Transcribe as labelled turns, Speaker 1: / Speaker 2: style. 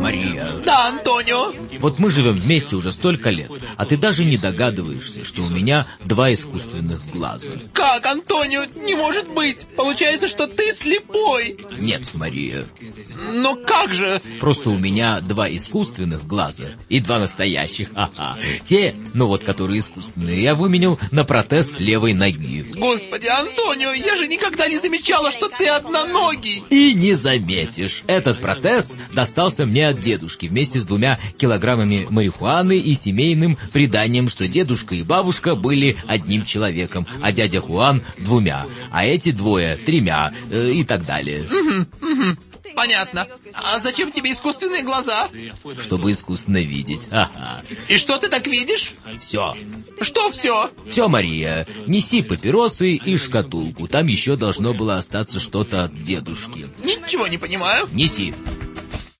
Speaker 1: Мария,
Speaker 2: Да, Антонио.
Speaker 1: Вот мы живем вместе уже столько лет, а ты даже не догадываешься, что у меня два искусственных глаза.
Speaker 2: Как, Антонио? Не может быть. Получается, что ты слепой.
Speaker 1: Нет, Мария,
Speaker 2: Но как же?
Speaker 1: просто у меня два искусственных глаза и два настоящих. Ага. Те, ну вот, которые искусственные, я выменял на протез левой ноги.
Speaker 2: Господи, Антонио, я же никогда не замечала, что ты одноногий.
Speaker 1: И не заметишь, этот протез достался мне от дедушки вместе с двумя килограммами марихуаны и семейным преданием, что дедушка и бабушка были одним человеком, а дядя Хуан двумя, а эти двое тремя э, и так далее.
Speaker 2: Понятно. А зачем тебе искусственные глаза?
Speaker 1: Чтобы искусственно видеть. Ага.
Speaker 2: И что ты так видишь?
Speaker 1: Все.
Speaker 2: Что все?
Speaker 1: Все, Мария, неси папиросы и шкатулку. Там еще должно было остаться что-то от дедушки.
Speaker 2: Ничего не понимаю.
Speaker 1: Неси.